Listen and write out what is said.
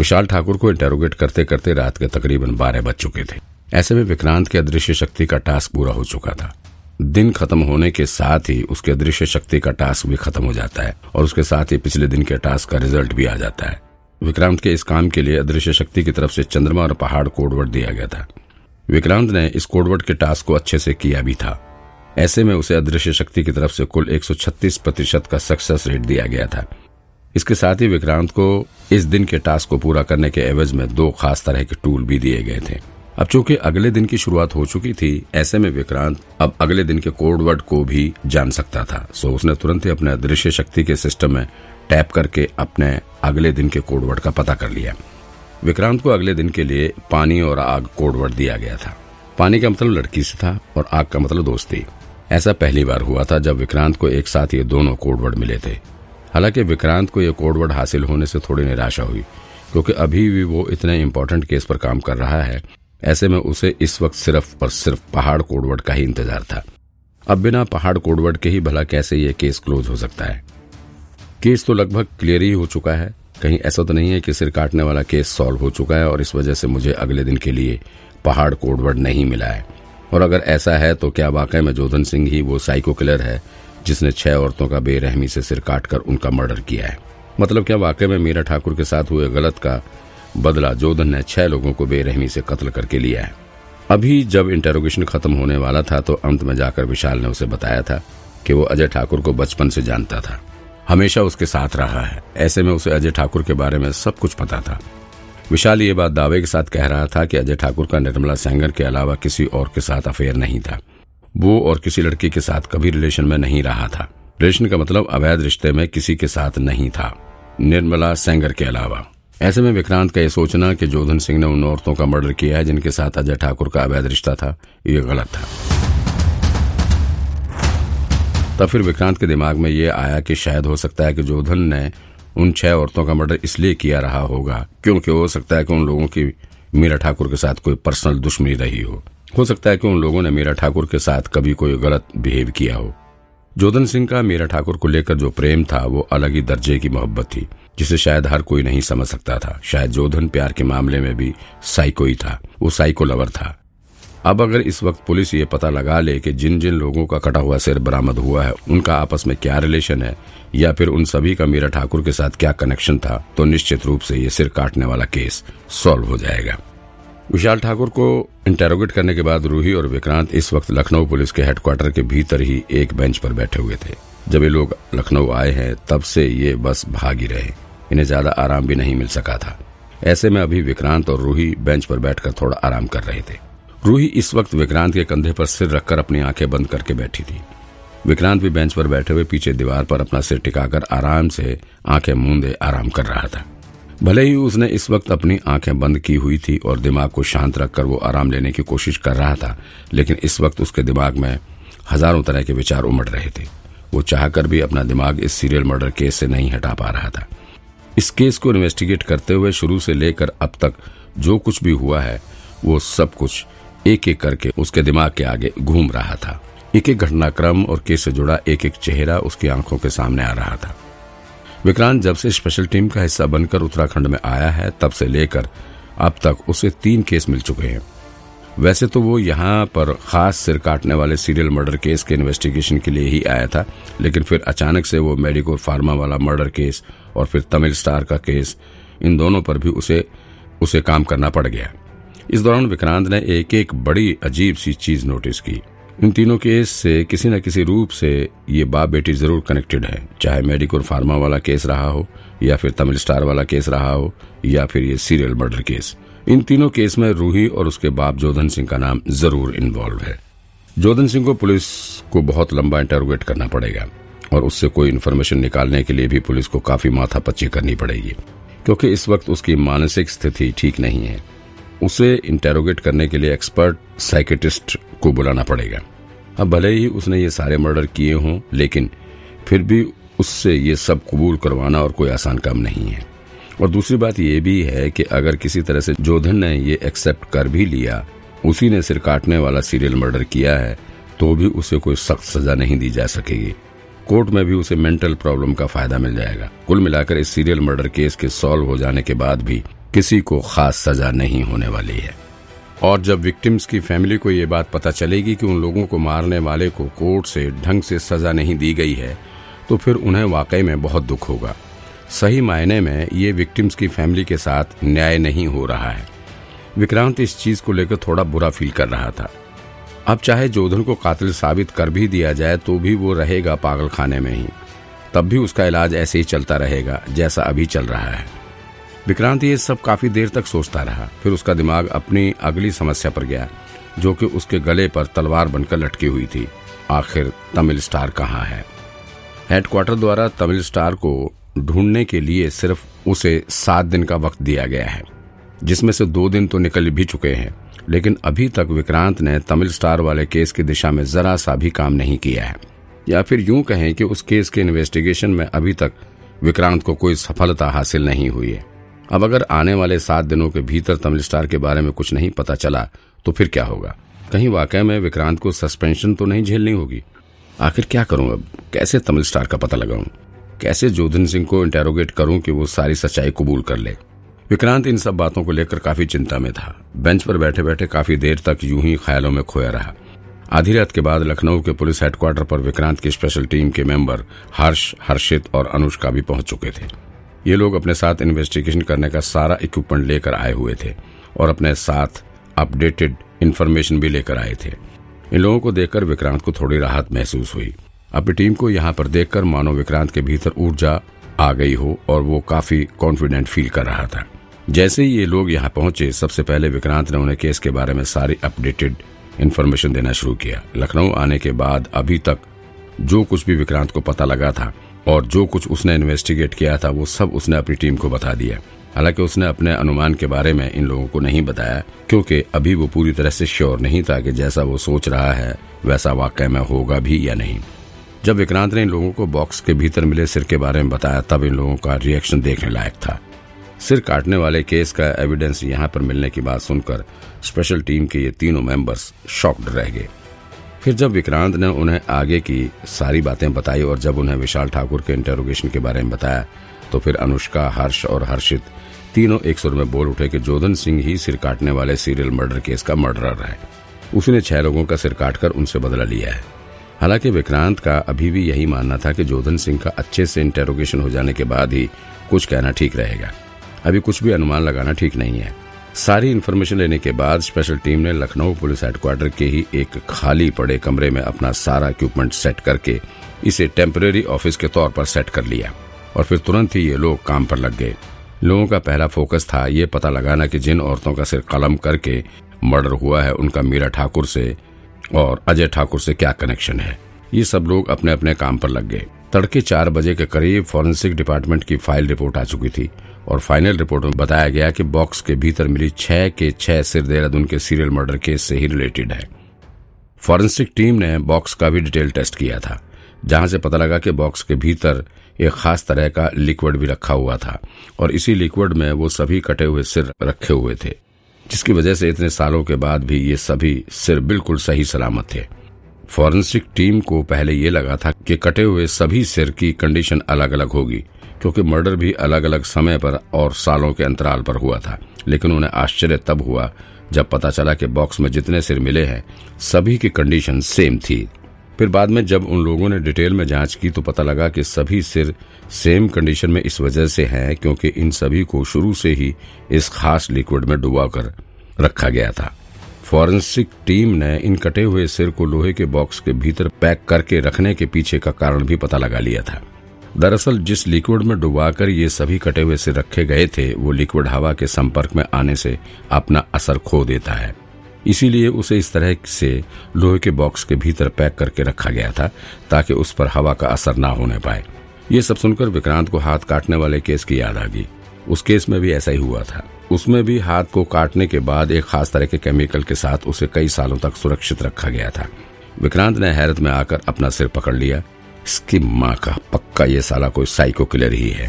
विशाल ठाकुर को इंटेरोगेट करते करते रात के तकरीबन बारह बज चुके थे। ऐसे में विक्रांत के अदृश्य शक्ति का टास्क पूरा हो चुका था। दिन खत्म होने के साथ ही उसके अदृश्य शक्ति का टास्क भी खत्म हो जाता है और उसके साथ ही पिछले दिन के टास्क का रिज़ल्ट भी आ जाता है। विक्रांत के इस काम के लिए अदृश्य शक्ति की तरफ़ से चंद्रमा और पहाड़ कोडवर्ड दिया गया था। विक्रांत ने इस कोडवर्ड के टास्क को अच्छे से किया भी था। ऐसे में उसे अदृश्य शक्ति की तरफ़ से कुल 136 प्रतिशत का सक्सेस रेट दिया गया था। इसके साथ ही विक्रांत को इस दिन के टास्क को पूरा करने के एवज में दो खास तरह के टूल भी दिए गए थे। अब चूँकि अगले दिन की शुरुआत हो चुकी थी, ऐसे में विक्रांत अब अगले दिन के कोडवर्ड को भी जान सकता था। सो उसने तुरंत ही अपने अदृश्य शक्ति के सिस्टम में टैप करके अपने अगले दिन के कोडवर्ड का पता कर लिया। विक्रांत को अगले दिन के लिए पानी और आग कोडवर्ड दिया गया था। पानी का मतलब लड़की से था और आग का मतलब दोस्ती। ऐसा पहली बार हुआ था जब विक्रांत को एक साथ ये दोनों कोडवर्ड मिले थे। हालाँकि विक्रांत को यह कोडवर्ड हासिल होने से थोड़ी निराशा हुई, क्योंकि अभी भी वो इतने इम्पोर्टेंट केस पर काम कर रहा है, ऐसे में उसे इस वक्त सिर्फ़ और सिर्फ़ पहाड़ कोडवर्ड का ही इंतज़ार था। अब बिना पहाड़ कोडवर्ड के ही भला कैसे ये केस क्लोज हो सकता है? केस तो लगभग क्लियर ही हो चुका है। कहीं ऐसा तो नहीं है कि सिर काटने वाला केस सॉल्व हो चुका है और इस वजह से मुझे अगले दिन के लिए पहाड़ कोडवर्ड नहीं मिला है। और अगर ऐसा है तो क्या वाकई में जोधन सिंह ही वो साइको किलर है? जिसने छह औरतों का बेरहमी से सिर काटकर उनका मर्डर किया है। मतलब क्या वाकई में मीरा ठाकुर के साथ हुए गलत का बदला जोधन ने छह लोगों को बेरहमी से कत्ल करके लिया है? अभी जब इंटेरोगेशन खत्म होने वाला था तो अंत में जाकर विशाल ने उसे बताया था कि वो अजय ठाकुर को बचपन से जानता था। हमेशा उसके साथ रहा है। ऐसे में उसे अजय ठाकुर के बारे में सब कुछ पता था। विशाल ये बात दावे के साथ कह रहा था कि अजय ठाकुर का निर्मला सेंगर के अलावा किसी और के साथ अफेयर नहीं था। वो और किसी लड़की के साथ कभी रिलेशन में नहीं रहा था। रिलेशन का मतलब अवैध रिश्ते में किसी के साथ नहीं था। निर्मला सेंगर के अलावा। ऐसे में विक्रांत का यह सोचना कि जोधन सिंह ने उन औरतों का मर्डर किया है जिनके साथ अजय ठाकुर का अवैध रिश्ता था, ये गलत था। तब फिर विक्रांत के दिमाग में ये आया कि शायद हो सकता है कि जोधन ने उन छह औरतों का मर्डर इसलिए किया रहा होगा, क्योंकि हो सकता है कि उन लोगों की मीरा ठाकुर के साथ कोई पर्सनल दुश्मनी रही हो। हो सकता है कि उन लोगों ने मीरा ठाकुर के साथ कभी कोई गलत बिहेव किया हो। जोधन सिंह का मीरा ठाकुर को लेकर जो प्रेम था, वो अलग ही दर्जे की मोहब्बत थी, जिसे शायद हर कोई नहीं समझ सकता था। शायद जोधन प्यार के मामले में भी साइको ही था, वो साइको लवर था। अब अगर इस वक्त पुलिस ये पता लगा ले कि जिन जिन लोगों का कटा हुआ सिर बरामद हुआ है, उनका आपस में क्या रिलेशन है, या फिर उन सभी का मीरा ठाकुर के साथ क्या कनेक्शन था तो निश्चित रूप से ये सिर काटने वाला केस सॉल्व हो जाएगा। विशाल ठाकुर को इंटेरोगेट करने के बाद रूही और विक्रांत इस वक्त लखनऊ पुलिस के हेडक्वार्टर के भीतर ही एक बेंच पर बैठे हुए थे। जब ये लोग लखनऊ आए हैं, तब से ये बस भाग ही रहे। इन्हें ज़्यादा आराम भी नहीं मिल सका था। ऐसे में अभी विक्रांत और रूही बेंच पर बैठकर थोड़ा आराम कर रहे थे। रूही इस वक्त विक्रांत के कंधे पर सिर रखकर अपनी आँखें बंद करके बैठी थी। विक्रांत भी बेंच पर बैठे हुए पीछे दीवार पर अपना सिर टिकाकर आराम से आँखें मूंदे आराम कर रहा था। भले ही उसने इस वक्त अपनी आँखें बंद की हुई थी और दिमाग को शांत रखकर वो आराम लेने की कोशिश कर रहा था, लेकिन इस वक्त उसके दिमाग में हज़ारों तरह के विचार उमड़ रहे थे। वो चाहकर भी अपना दिमाग इस सीरियल मर्डर केस से नहीं हटा पा रहा था। इस केस को इन्वेस्टिगेट करते हुए शुरू से लेकर अब तक जो कुछ भी हुआ है, वो सब कुछ एक एक करके उसके दिमाग के आगे घूम रहा था। एक एक घटनाक्रम और केस से जुड़ा एक एक चेहरा उसकी आँखों के सामने आ रहा था। विक्रांत जब से स्पेशल टीम का हिस्सा बनकर उत्तराखंड में आया है, तब से लेकर अब तक उसे तीन केस मिल चुके हैं। वैसे तो वो यहाँ पर खास सिर काटने वाले सीरियल मर्डर केस के इन्वेस्टिगेशन के लिए ही आया था, लेकिन फिर अचानक से वो मेडिको फार्मा वाला मर्डर केस और फिर तमिल स्टार का केस, इन दोनों पर भी उसे उसे काम करना पड़ गया। इस दौरान विक्रांत ने एक एक बड़ी अजीब सी चीज़ नोटिस की। इन तीनों केस से किसी न किसी रूप से ये बाप बेटी ज़रूर कनेक्टेड है। चाहे मेडिकोर फार्मा वाला केस रहा हो, या फिर तमिल स्टार वाला केस रहा हो, या फिर ये सीरियल मर्डर केस। इन तीनों केस में रूही और उसके बाप जोधन सिंह का नाम ज़रूर इन्वॉल्व है। जोधन सिंह को पुलिस को बहुत लंबा इंटरोगेट करना पड़ेगा, और उससे कोई इन्फॉर्मेशन निकालने के लिए भी पुलिस को काफ़ी माथापच्ची करनी पड़ेगी, क्योंकि इस वक्त उसकी मानसिक स्थिति ठीक नहीं है। उसे इंटेरोगेट करने के लिए एक्सपर्ट साइकेटिस्ट को बुलाना पड़ेगा। अब भले ही उसने ये सारे मर्डर किए हों, लेकिन फिर भी उससे ये सब कबूल करवाना और कोई आसान काम नहीं है। और दूसरी बात यह भी है कि अगर किसी तरह से जोधन ने ये एक्सेप्ट कर भी लिया, उसी ने सिर काटने वाला सीरियल मर्डर किया है तो भी उसे कोई सख्त सजा नहीं दी जा सकेगी। कोर्ट में भी उसे मेंटल प्रॉब्लम का फ़ायदा मिल जाएगा। कुल मिलाकर इस सीरियल मर्डर केस के सॉल्व हो जाने के बाद भी किसी को खास सजा नहीं होने वाली है। और जब विक्टिम्स की फैमिली को ये बात पता चलेगी कि उन लोगों को मारने वाले को कोर्ट से ढंग से सजा नहीं दी गई है तो फिर उन्हें वाकई में बहुत दुख होगा। सही मायने में ये विक्टिम्स की फैमिली के साथ न्याय नहीं हो रहा है। विक्रांत इस चीज़ को लेकर थोड़ा बुरा फील कर रहा था। अब चाहे जोधन को कातिल साबित कर भी दिया जाए तो भी वो रहेगा पागल खाने में ही। तब भी उसका इलाज ऐसे ही चलता रहेगा, जैसा अभी चल रहा है। विक्रांत ये सब काफ़ी देर तक सोचता रहा, फिर उसका दिमाग अपनी अगली समस्या पर गया, जो कि उसके गले पर तलवार बनकर लटकी हुई थी। आखिर तमिल स्टार कहाँ है? हेडक्वार्टर द्वारा तमिल स्टार को ढूँढने के लिए सिर्फ़ उसे सात दिन का वक्त दिया गया है, जिसमें से दो दिन तो निकल भी चुके हैं, लेकिन अभी तक विक्रांत ने तमिल स्टार वाले केस की दिशा में जरा सा भी काम नहीं किया है। या फिर यूँ कहें कि उस केस के इन्वेस्टिगेशन में अभी तक विक्रांत को कोई सफलता हासिल नहीं हुई है। अब अगर आने वाले सात दिनों के भीतर तमिल स्टार के बारे में कुछ नहीं पता चला तो फिर क्या होगा? कहीं वाकई में विक्रांत को सस्पेंशन तो नहीं झेलनी होगी। आखिर क्या करूँ अब? कैसे तमिल स्टार का पता लगाऊँ? कैसे जोधन सिंह को इंटेरोगेट करूँ कि वो सारी सच्चाई कबूल कर ले? विक्रांत इन सब बातों को लेकर काफ़ी चिंता में था। बेंच पर बैठे बैठे काफ़ी देर तक यूँ ही ख्यालों में खोया रहा। आधी रात के बाद लखनऊ के पुलिस हेडक्वार्टर पर विक्रांत की स्पेशल टीम के मेंबर हर्ष, हर्षित और अनुष्का भी पहुँच चुके थे। ये लोग अपने साथ इन्वेस्टिगेशन करने का सारा इक्विपमेंट लेकर आए हुए थे और अपने साथ अपडेटेड इन्फॉर्मेशन भी लेकर आए थे। इन लोगों को देखकर विक्रांत को थोड़ी राहत महसूस हुई। अपनी टीम को यहाँ पर देखकर मानो विक्रांत के भीतर ऊर्जा आ गई हो और वो काफ़ी कॉन्फिडेंट फील कर रहा था। जैसे ही ये लोग यहाँ पहुँचे, सबसे पहले विक्रांत ने उन्हें केस के बारे में सारी अपडेटेड इन्फॉर्मेशन देना शुरू किया। लखनऊ आने के बाद अभी तक जो कुछ भी विक्रांत को पता लगा था और जो कुछ उसने इन्वेस्टिगेट किया था, वो सब उसने अपनी टीम को बता दिया। हालाँकि उसने अपने अनुमान के बारे में इन लोगों को नहीं बताया, क्योंकि अभी वो पूरी तरह से श्योर नहीं था कि जैसा वो सोच रहा है, वैसा वाकई में होगा भी या नहीं। जब विक्रांत ने इन लोगों को बॉक्स के भीतर मिले सिर के बारे में बताया, तब इन लोगों का रिएक्शन देखने लायक था। सिर काटने वाले केस का एविडेंस यहाँ पर मिलने की बात सुनकर स्पेशल टीम के ये तीनों मेंबर्स शॉक्ड रह गए। फिर जब विक्रांत ने उन्हें आगे की सारी बातें बताई और जब उन्हें विशाल ठाकुर के इंटेरोगेशन के बारे में बताया तो फिर अनुष्का, हर्ष और हर्षित तीनों एक सुर में बोल उठे कि जोधन सिंह ही सिर काटने वाले सीरियल मर्डर केस का मर्डरर है। उसने छह लोगों का सिर काटकर उनसे बदला लिया है। हालाँकि विक्रांत का अभी भी यही मानना था कि जोधन सिंह का अच्छे से इंटेरोगेशन हो जाने के बाद ही कुछ कहना ठीक रहेगा। अभी कुछ भी अनुमान लगाना ठीक नहीं है। सारी इन्फॉर्मेशन लेने के बाद स्पेशल टीम ने लखनऊ पुलिस हेडक्वार्टर के ही एक खाली पड़े कमरे में अपना सारा इक्विपमेंट सेट करके इसे टेम्परेरी ऑफ़िस के तौर पर सेट कर लिया और फिर तुरंत ही ये लोग काम पर लग गए। लोगों का पहला फोकस था ये पता लगाना कि जिन औरतों का सिर कलम करके मर्डर हुआ है उनका मीरा ठाकुर से और अजय ठाकुर से क्या कनेक्शन है। ये सब लोग अपने अपने काम पर लग गए। तड़के चार बजे के करीब फॉरेंसिक डिपार्टमेंट की फ़ाइल रिपोर्ट आ चुकी थी। और फाइनल रिपोर्ट में बताया गया कि बॉक्स के भीतर मिली छह के छह सिर देहरादून के सीरियल मर्डर केस से ही रिलेटेड है। फॉरेंसिक टीम ने बॉक्स का भी डिटेल टेस्ट किया था, जहाँ से पता लगा कि बॉक्स के भीतर एक खास तरह का लिक्विड भी रखा हुआ था, और इसी लिक्विड में वो सभी कटे हुए सिर रखे हुए थे, जिसकी वजह से इतने सालों के बाद भी ये सभी सिर बिल्कुल सही सलामत थे। फॉरेंसिक टीम को पहले ये लगा था कि कटे हुए सभी सिर की कंडीशन अलग अलग होगी क्योंकि मर्डर भी अलग अलग समय पर और सालों के अंतराल पर हुआ था। लेकिन उन्हें आश्चर्य तब हुआ जब पता चला कि बॉक्स में जितने सिर मिले हैं, सभी की कंडीशन सेम थी। फिर बाद में जब उन लोगों ने डिटेल में जाँच की तो पता लगा कि सभी सिर सेम कंडीशन में इस वजह से हैं क्योंकि इन सभी को शुरू से ही इस खास लिक्विड में डुबा कर रखा गया था। फॉरेंसिक टीम ने इन कटे हुए सिर को लोहे के बॉक्स के भीतर पैक करके रखने के पीछे का कारण भी पता लगा लिया था। दरअसल, जिस लिक्विड में डुबाकर ये सभी कटे हुए से रखे गए थे, वो लिक्विड हवा के संपर्क में आने से अपना असर खो देता है। इसीलिए उसे इस तरह से लोहे के बॉक्स के भीतर पैक करके रखा गया था, ताकि उस पर हवा का असर न होने पाए। ये सब सुनकर विक्रांत को हाथ काटने वाले केस की याद आ गई। उस केस में भी ऐसा ही हुआ था। उसमें भी हाथ को काटने के बाद एक खास तरह के केमिकल के साथ उसे कई सालों तक सुरक्षित रखा गया था। विक्रांत ने हैरत में आकर अपना सिर पकड़ लिया। इसकी माँ का पक्का ये साला कोई साइको किलर ही है।